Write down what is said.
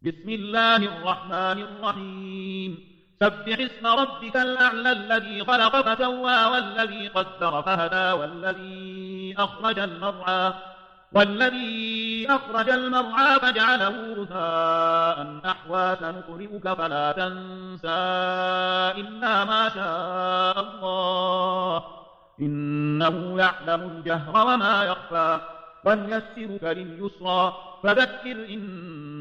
بسم الله الرحمن الرحيم. سبح اسم ربك الأعلى الذي خلق فسوى والذي قدر فهدى والذي أخرج المرعى والذي أخرج المرعى فجعله غثاء أحوى سنقرئك فلا تنسى إلا ما شاء الله. إنه يعلم الجهر وما يخفى ونيسرك لليسرى فذكر إن